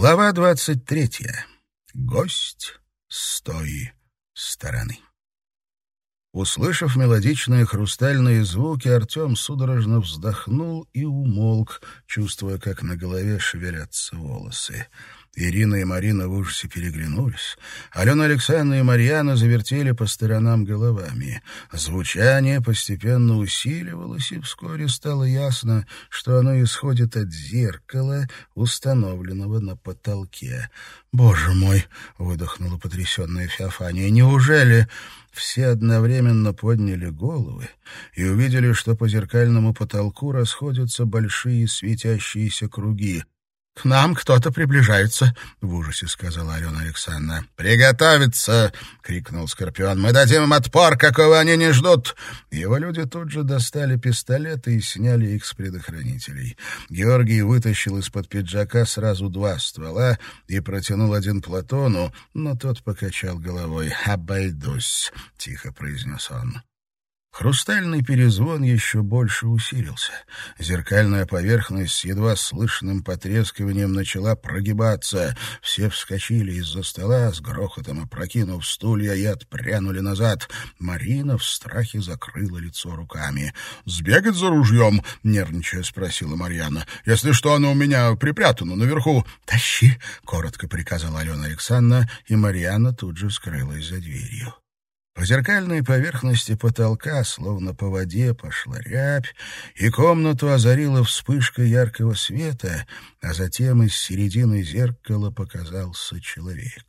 Глава двадцать третья. Гость с той стороны. Услышав мелодичные хрустальные звуки, Артем судорожно вздохнул и умолк, чувствуя, как на голове шевелятся волосы. Ирина и Марина в ужасе переглянулись. Алена Александровна и Марьяна завертели по сторонам головами. Звучание постепенно усиливалось, и вскоре стало ясно, что оно исходит от зеркала, установленного на потолке. «Боже мой!» — выдохнула потрясенная Феофания. «Неужели...» Все одновременно подняли головы и увидели, что по зеркальному потолку расходятся большие светящиеся круги. «К нам кто-то приближается», — в ужасе сказала Алена Александровна. «Приготовиться!» — крикнул Скорпион. «Мы дадим им отпор, какого они не ждут!» Его люди тут же достали пистолеты и сняли их с предохранителей. Георгий вытащил из-под пиджака сразу два ствола и протянул один Платону, но тот покачал головой. «Обойдусь», — тихо произнес он. Хрустальный перезвон еще больше усилился. Зеркальная поверхность с едва слышным потрескиванием начала прогибаться. Все вскочили из-за стола, с грохотом опрокинув стулья и отпрянули назад. Марина в страхе закрыла лицо руками. «Сбегать за ружьем?» — нервничая спросила Марьяна. «Если что, оно у меня припрятано наверху». «Тащи!» — коротко приказала Алена Александровна, и Марьяна тут же скрылась за дверью. По зеркальной поверхности потолка, словно по воде, пошла рябь, и комнату озарила вспышка яркого света, а затем из середины зеркала показался человек.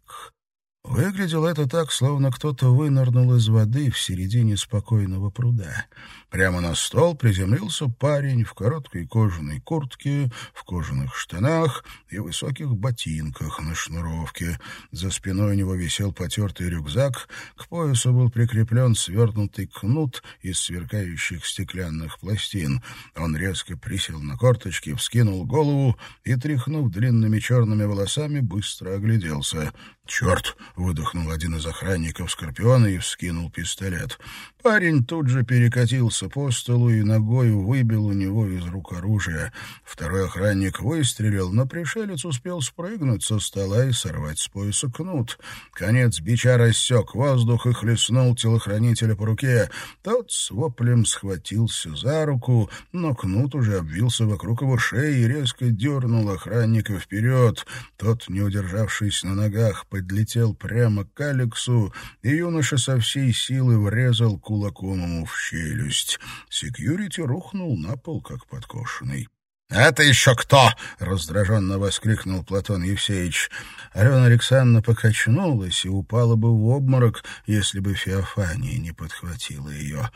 Выглядело это так, словно кто-то вынырнул из воды в середине спокойного пруда. Прямо на стол приземлился парень в короткой кожаной куртке, в кожаных штанах и высоких ботинках на шнуровке. За спиной у него висел потертый рюкзак, к поясу был прикреплен свернутый кнут из сверкающих стеклянных пластин. Он резко присел на корточки, вскинул голову и, тряхнув длинными черными волосами, быстро огляделся. «Черт!» — выдохнул один из охранников Скорпиона и вскинул пистолет. Парень тут же перекатился по столу и ногой выбил у него из рук оружие. Второй охранник выстрелил, но пришелец успел спрыгнуть со стола и сорвать с пояса кнут. Конец бича рассек воздух и хлестнул телохранителя по руке. Тот с воплем схватился за руку, но кнут уже обвился вокруг его шеи и резко дернул охранника вперед. Тот, не удержавшись на ногах, подлетел прямо к Алексу, и юноша со всей силы врезал кулаком ему в челюсть. Секьюрити рухнул на пол, как подкошенный. «Это еще кто?» — раздраженно воскликнул Платон Евсеевич. Алена Александровна покачнулась и упала бы в обморок, если бы Феофания не подхватила ее.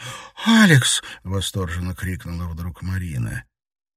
«Алекс!» — восторженно крикнула вдруг Марина.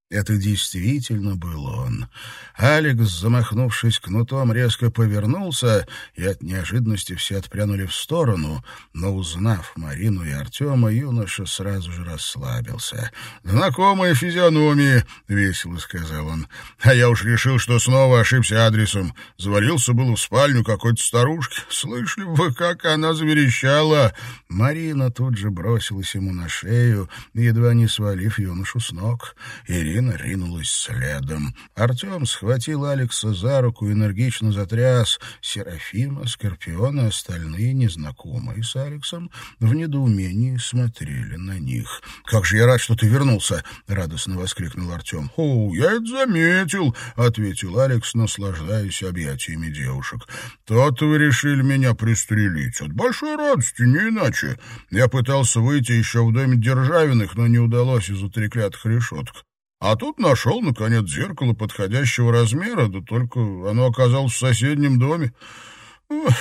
Это действительно был он. Алекс, замахнувшись кнутом, резко повернулся, и от неожиданности все отпрянули в сторону, но, узнав Марину и Артема, юноша сразу же расслабился. «Знакомые физиономии», — весело сказал он. «А я уж решил, что снова ошибся адресом. Завалился было в спальню какой-то старушки. Слышали вы, как она заверещала?» Марина тут же бросилась ему на шею, едва не свалив юношу с ног. Ирина Ирина ринулась следом. Артем схватил Алекса за руку, энергично затряс. Серафима, Скорпион и остальные, незнакомые с Алексом, в недоумении смотрели на них. «Как же я рад, что ты вернулся!» — радостно воскликнул Артем. «О, я это заметил!» — ответил Алекс, наслаждаясь объятиями девушек. «То-то вы решили меня пристрелить. От большой радости, не иначе. Я пытался выйти еще в доме Державиных, но не удалось из-за треклятых решеток. А тут нашел, наконец, зеркало подходящего размера, да только оно оказалось в соседнем доме.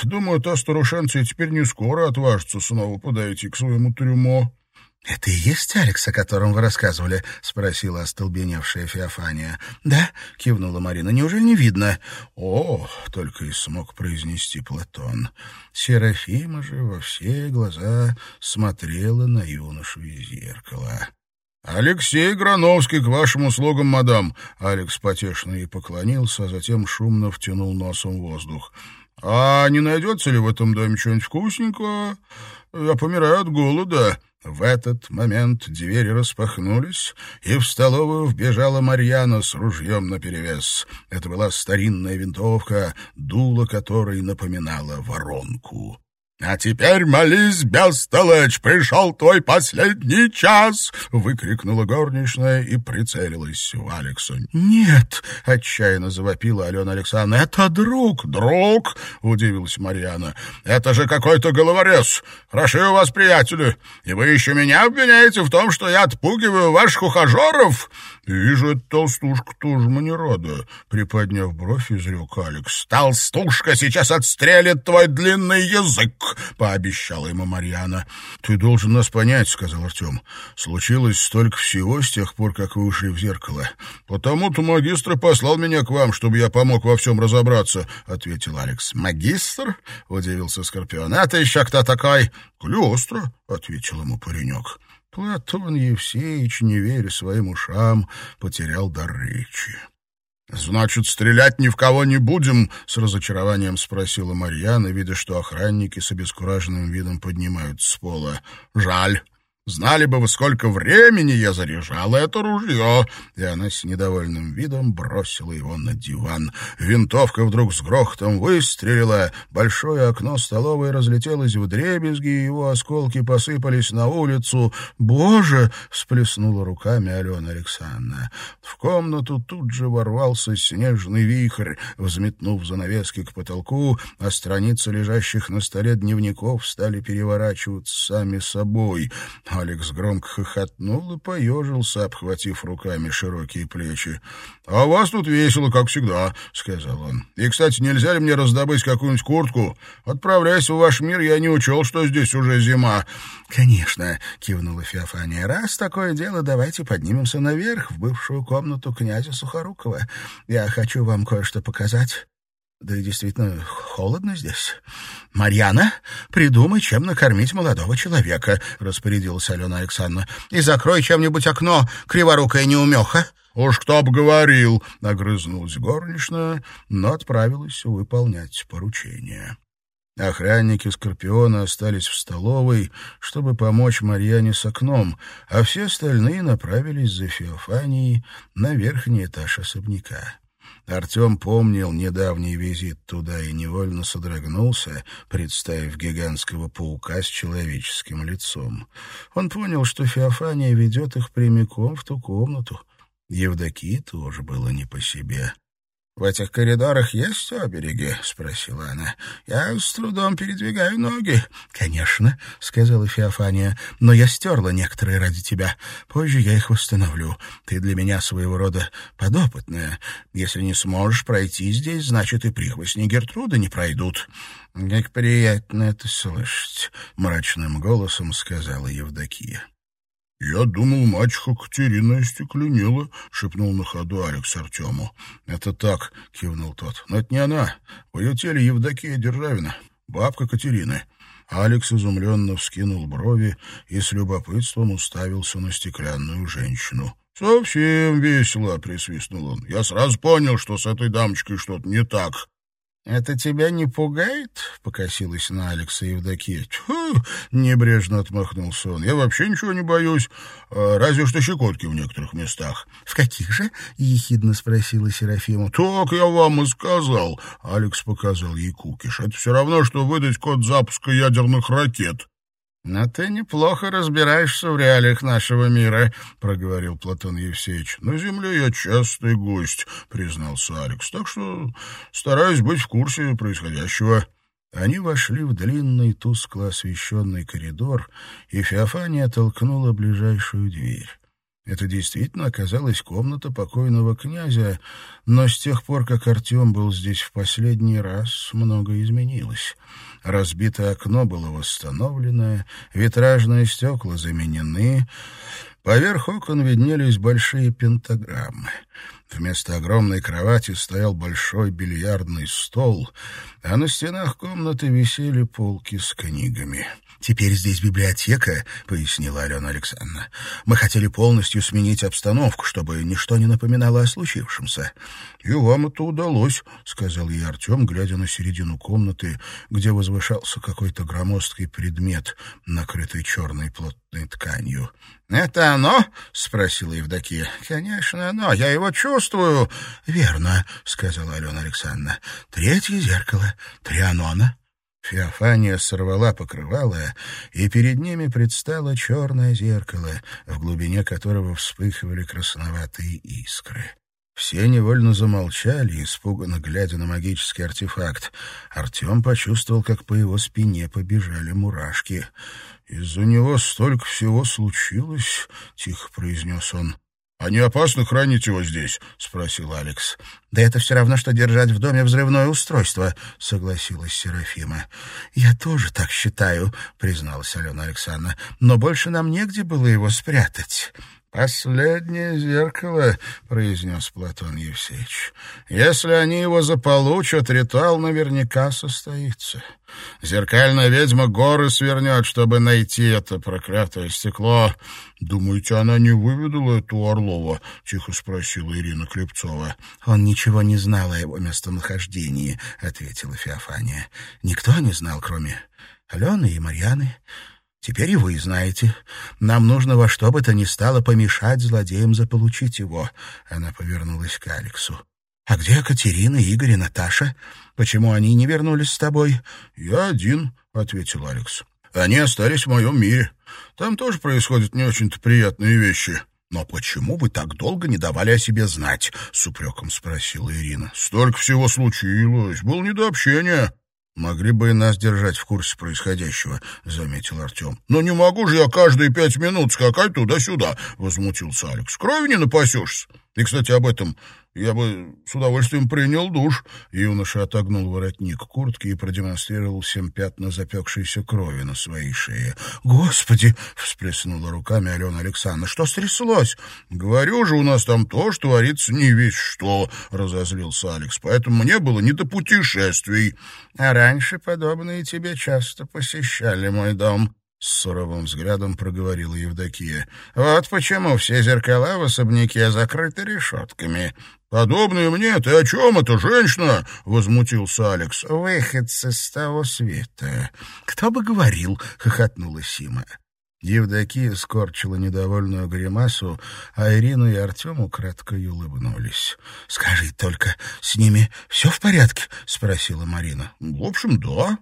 Думаю, та старушенция теперь не скоро отважится снова подойти к своему трюмо. — Это и есть Алекс, о котором вы рассказывали? — спросила остолбеневшая Феофания. — Да, — кивнула Марина. — Неужели не видно? — О, — только и смог произнести Платон. Серафима же во все глаза смотрела на юношу из зеркала. «Алексей Грановский, к вашим услугам, мадам!» Алекс потешно ей поклонился, а затем шумно втянул носом воздух. «А не найдется ли в этом доме чего-нибудь вкусненького? Я помираю от голода». В этот момент двери распахнулись, и в столовую вбежала Марьяна с ружьем наперевес. Это была старинная винтовка, дуло которой напоминало воронку. «А теперь молись, бестолочь, пришел твой последний час!» — выкрикнула горничная и прицелилась в Алекса. «Нет!» — отчаянно завопила Алена Александровна. «Это друг!» «Друг!» — удивилась Марьяна. «Это же какой-то головорез! Хороши у вас приятели! И вы еще меня обвиняете в том, что я отпугиваю ваших ухажеров!» «Вижу, эта толстушка тоже мне рада», — приподняв бровь, изрек Алекс. «Толстушка сейчас отстрелит твой длинный язык!» — пообещала ему Марьяна. «Ты должен нас понять», — сказал Артем. «Случилось столько всего с тех пор, как вы ушли в зеркало. Потому-то магистр послал меня к вам, чтобы я помог во всем разобраться», — ответил Алекс. «Магистр?» — удивился Скорпион. «Это еще кто такой?» «Клёстро», — ответил ему паренек. Платон Евсеич, не веря своим ушам, потерял дар речи. «Значит, стрелять ни в кого не будем?» — с разочарованием спросила Марьяна, видя, что охранники с обескураженным видом поднимаются с пола. «Жаль. Знали бы вы, сколько времени я заряжала это ружье!» И она с недовольным видом бросила его на диван. Винтовка вдруг с грохотом выстрелила, большое окно столовой разлетелось в дребезги, и его осколки посыпались на улицу. «Боже!» — всплеснула руками Алена Александровна. В комнату тут же ворвался снежный вихрь, взметнув занавески к потолку, а страницы лежащих на столе дневников стали переворачиваться сами собой — Алекс громко хохотнул и поежился, обхватив руками широкие плечи. — А у вас тут весело, как всегда, — сказал он. — И, кстати, нельзя ли мне раздобыть какую-нибудь куртку? Отправляясь в ваш мир, я не учел, что здесь уже зима. — Конечно, — кивнула Феофания. — Раз такое дело, давайте поднимемся наверх, в бывшую комнату князя Сухорукова. Я хочу вам кое-что показать. Да и действительно холодно здесь. «Марьяна, придумай, чем накормить молодого человека», — распорядилась Алена Александровна. «И закрой чем-нибудь окно, криворукая неумеха». «Уж кто б говорил!» — огрызнулась горничная, но отправилась выполнять поручение. Охранники Скорпиона остались в столовой, чтобы помочь Марьяне с окном, а все остальные направились за Феофанией на верхний этаж особняка. Артем помнил недавний визит туда и невольно содрогнулся, представив гигантского паука с человеческим лицом. Он понял, что Феофания ведет их прямиком в ту комнату. Евдокии тоже было не по себе. «В этих коридорах есть обереги?» — спросила она. «Я с трудом передвигаю ноги». «Конечно», — сказала Феофания, — «но я стерла некоторые ради тебя. Позже я их восстановлю. Ты для меня своего рода подопытная. Если не сможешь пройти здесь, значит, и прихвостни Гертруда не пройдут». «Как приятно это слышать», — мрачным голосом сказала Евдокия. «Я думал, мачеха Катерина остекленела», — шепнул на ходу Алекс Артему. «Это так», — кивнул тот. «Но это не она. В ее теле Евдокия Державина, бабка Катерины». Алекс изумленно вскинул брови и с любопытством уставился на стеклянную женщину. «Совсем весело», — присвистнул он. «Я сразу понял, что с этой дамочкой что-то не так». «Это тебя не пугает?» — покосилась на Алекса Евдокия. «Тьфу!» — небрежно отмахнулся он. «Я вообще ничего не боюсь, а разве что щекотки в некоторых местах». «В каких же?» — ехидно спросила Серафима. «Так я вам и сказал», — Алекс показал ей кукиш. «Это все равно, что выдать код запуска ядерных ракет». «Но ты неплохо разбираешься в реалиях нашего мира», — проговорил Платон Евсеевич. «На земле я частый гость», — признался Алекс, «так что стараюсь быть в курсе происходящего». Они вошли в длинный, тускло освещенный коридор, и Феофания толкнула ближайшую дверь. Это действительно оказалась комната покойного князя, но с тех пор, как Артем был здесь в последний раз, многое изменилось. Разбитое окно было восстановлено, витражные стекла заменены, поверх окон виднелись большие пентаграммы. Вместо огромной кровати стоял большой бильярдный стол, а на стенах комнаты висели полки с книгами. «Теперь здесь библиотека», — пояснила Алена Александровна. «Мы хотели полностью сменить обстановку, чтобы ничто не напоминало о случившемся». «И вам это удалось», — сказал ей Артем, глядя на середину комнаты, где возвышался какой-то громоздкий предмет, накрытый черной плотной тканью. «Это оно?» — спросила Евдокия. «Конечно, оно. Я его чувствую». «Верно», — сказала Алена Александровна. «Третье зеркало. Трианона». Феофания сорвала покрывало, и перед ними предстало черное зеркало, в глубине которого вспыхивали красноватые искры. Все невольно замолчали, испуганно глядя на магический артефакт. Артем почувствовал, как по его спине побежали мурашки. «Из-за него столько всего случилось», — тихо произнес он. «А не опасно хранить его здесь?» — спросил Алекс. «Да это все равно, что держать в доме взрывное устройство», — согласилась Серафима. «Я тоже так считаю», — призналась Алена Александровна. «Но больше нам негде было его спрятать». «Последнее зеркало», — произнес Платон Евсеевич. «Если они его заполучат, ритуал наверняка состоится. Зеркальная ведьма горы свернет, чтобы найти это проклятое стекло». «Думаете, она не выведала эту Орлова?» — тихо спросила Ирина Клепцова. «Он ничего не знал о его местонахождении», — ответила Феофания. «Никто не знал, кроме Алены и Марьяны». Теперь и вы знаете. Нам нужно во что бы то ни стало помешать злодеям заполучить его. Она повернулась к Алексу. А где Катерина, Игорь и Наташа? Почему они не вернулись с тобой? Я один, ответил Алекс. Они остались в моем мире. Там тоже происходят не очень-то приятные вещи. «Но почему вы так долго не давали о себе знать?» — с упреком спросила Ирина. «Столько всего случилось. Было не. «Могли бы и нас держать в курсе происходящего», — заметил Артем. «Но не могу же я каждые пять минут скакать туда-сюда», — возмутился Алекс. «Крови не напасешься. И, кстати, об этом я бы с удовольствием принял душ. Юноша отогнул воротник куртки и продемонстрировал всем пятна запекшейся крови на своей шее. «Господи!» — всплеснула руками Алена Александровна. «Что стряслось?» «Говорю же, у нас там то, что творится не весь что!» — разозлился Алекс. «Поэтому мне было не до путешествий». «А раньше подобные тебе часто посещали мой дом», с суровым взглядом проговорила Евдокия. «Вот почему все зеркала в особняке закрыты решетками». «Подобные мне? Ты о чем это, женщина?» — возмутился Алекс. «Выходцы с того света». «Кто бы говорил?» — хохотнула Сима. Евдокия скорчила недовольную гримасу, а Ирина и Артем украдко улыбнулись. — Скажи только, с ними все в порядке? — спросила Марина. — В общем, да.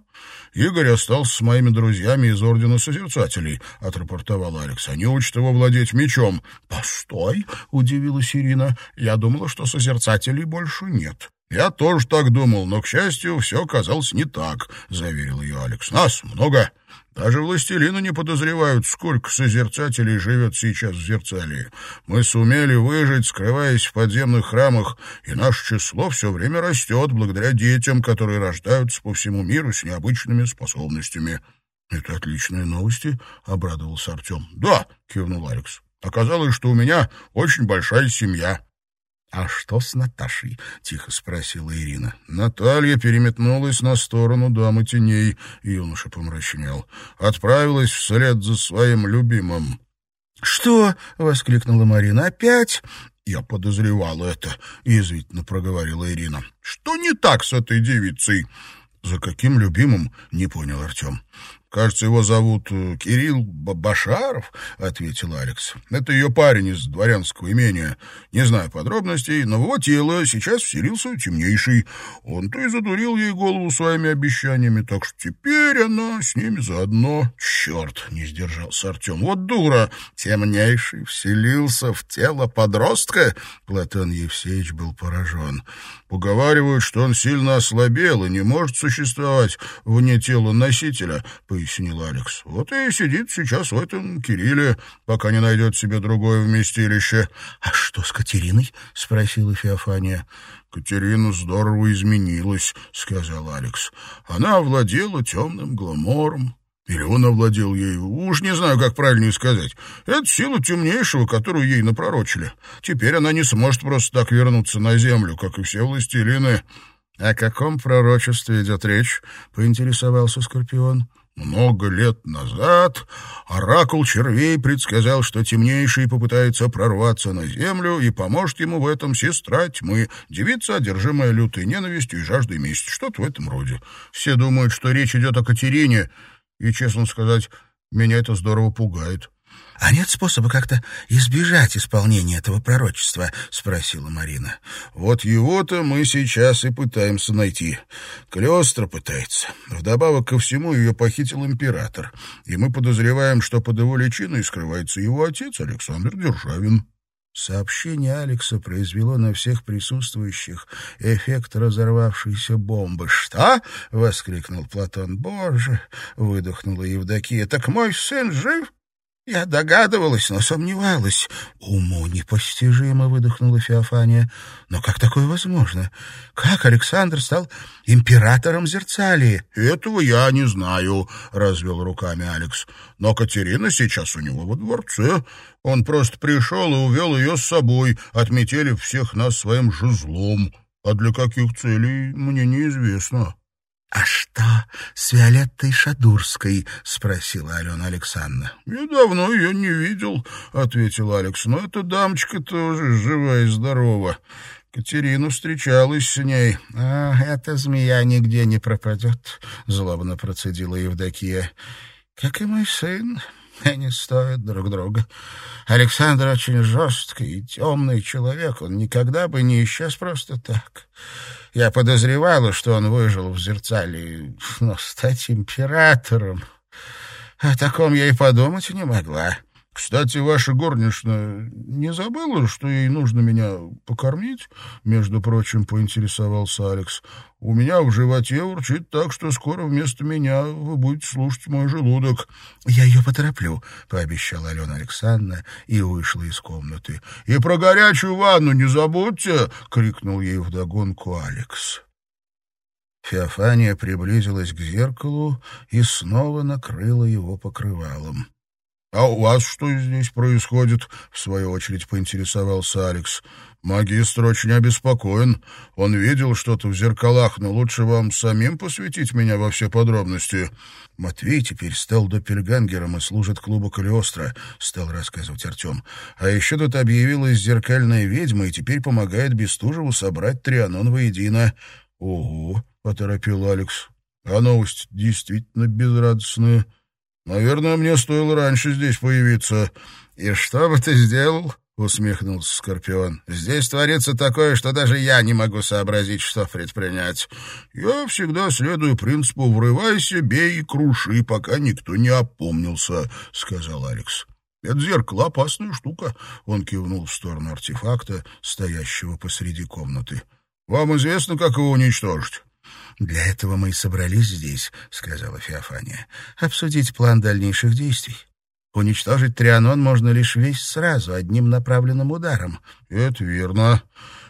Игорь остался с моими друзьями из Ордена Созерцателей, — отрапортовал Алекс. Они учат его владеть мечом. — Постой, — удивилась Ирина. — Я думала, что Созерцателей больше нет. «Я тоже так думал, но, к счастью, все оказалось не так», — заверил ее Алекс. «Нас много. Даже властелины не подозревают, сколько созерцателей живет сейчас в Зерцалии. Мы сумели выжить, скрываясь в подземных храмах, и наше число все время растет благодаря детям, которые рождаются по всему миру с необычными способностями». «Это отличные новости», — обрадовался Артем. «Да», — кивнул Алекс. «Оказалось, что у меня очень большая семья». «А что с Наташей?» — тихо спросила Ирина. Наталья переметнулась на сторону дамы теней, юноша помрачнел. Отправилась вслед за своим любимым. «Что?» — воскликнула Марина. «Опять?» «Я подозревала это», — язвительно проговорила Ирина. «Что не так с этой девицей?» «За каким любимым?» — не понял Артем. «Кажется, его зовут э, Кирилл Башаров», — ответил Алекс. «Это ее парень из дворянского имения. Не знаю подробностей, но в его тело сейчас вселился темнейший. Он-то и задурил ей голову своими обещаниями, так что теперь она с ними заодно». «Черт!» — не сдержался Артем. «Вот дура! Темнейший вселился в тело подростка?» Платон Евсеевич был поражен. «Поговаривают, что он сильно ослабел и не может существовать вне тела носителя», — пояснил Алекс. «Вот и сидит сейчас в этом Кирилле, пока не найдет себе другое вместилище». «А что с Катериной?» — спросила Феофания. «Катерина здорово изменилась», — сказал Алекс. «Она овладела темным гламором, Или он овладел ею. Уж не знаю, как правильнее сказать. Это сила темнейшего, которую ей напророчили. Теперь она не сможет просто так вернуться на землю, как и все властелины. — О каком пророчестве идет речь? — поинтересовался Скорпион. Много лет назад оракул червей предсказал, что темнейший попытается прорваться на землю, и поможет ему в этом сестра тьмы, девица, одержимая лютой ненавистью и жаждой мести, что-то в этом роде. Все думают, что речь идет о Катерине, и, честно сказать, меня это здорово пугает. — А нет способа как-то избежать исполнения этого пророчества? — спросила Марина. — Вот его-то мы сейчас и пытаемся найти. Клеостро пытается. Вдобавок ко всему ее похитил император, и мы подозреваем, что под его личиной скрывается его отец Александр Державин. Сообщение Алекса произвело на всех присутствующих эффект разорвавшейся бомбы. «Что?» — воскликнул Платон. «Боже!» — выдохнула Евдокия. «Так мой сын жив?» Я догадывалась, но сомневалась. Уму непостижимо выдохнула Феофания. Но как такое возможно? Как Александр стал императором Зерцалии? Этого я не знаю, развел руками Алекс. Но Катерина сейчас у него во дворце. Он просто пришел и увел ее с собой, отметили всех нас своим жезлом. А для каких целей, мне неизвестно. «А что с Виолеттой Шадурской?» — спросила Алена Александровна. «Я давно ее не видел», — ответил Алекс. «Но эта дамочка тоже жива и здорова. Катерина встречалась с ней». «А, эта змея нигде не пропадет», — злобно процедила Евдокия. «Как и мой сын». Они стоят друг друга. Александр очень жесткий и темный человек. Он никогда бы не исчез просто так. Я подозревала, что он выжил в зерцале, но стать императором... О таком я и подумать не могла. «Кстати, ваша горничная не забыла, что ей нужно меня покормить?» Между прочим, поинтересовался Алекс. «У меня в животе урчит так, что скоро вместо меня вы будете слушать мой желудок». «Я ее потороплю», — пообещала Алена Александровна и вышла из комнаты. «И про горячую ванну не забудьте!» — крикнул ей вдогонку Алекс. Феофания приблизилась к зеркалу и снова накрыла его покрывалом. «А у вас что здесь происходит?» — в свою очередь поинтересовался Алекс. «Магистр очень обеспокоен. Он видел что-то в зеркалах, но лучше вам самим посвятить меня во все подробности». «Матвей теперь стал доппельгангером и служит клубу Калиостро», — стал рассказывать Артем. «А еще тут объявилась зеркальная ведьма и теперь помогает Бестужеву собрать Трианон воедино». «Ого!» — поторопил Алекс. «А новость действительно безрадостная». Наверное, мне стоило раньше здесь появиться. И что бы ты сделал? усмехнулся Скорпион. Здесь творится такое, что даже я не могу сообразить, что предпринять. Я всегда следую принципу «врывайся, бей и круши, пока никто не опомнился», — сказал Алекс. «Это зеркало — опасная штука», — он кивнул в сторону артефакта, стоящего посреди комнаты. «Вам известно, как его уничтожить?» «Для этого мы и собрались здесь», — сказала Феофания. «Обсудить план дальнейших действий. Уничтожить Трианон можно лишь весь сразу, одним направленным ударом». «Это верно.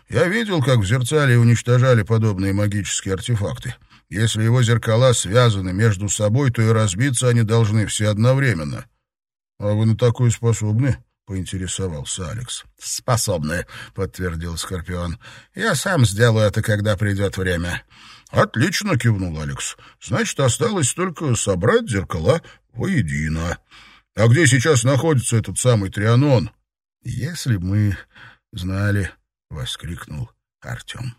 Я видел, как в Зерцале уничтожали подобные магические артефакты. Если его зеркала связаны между собой, то и разбиться они должны все одновременно. А вы на такое способны?» — поинтересовался Алекс. «Способны», — подтвердил Скорпион. «Я сам сделаю это, когда придет время». «Отлично», — кивнул Алекс. «Значит, осталось только собрать зеркала воедино. А где сейчас находится этот самый Трианон?» «Если бы мы знали», — воскликнул Артем.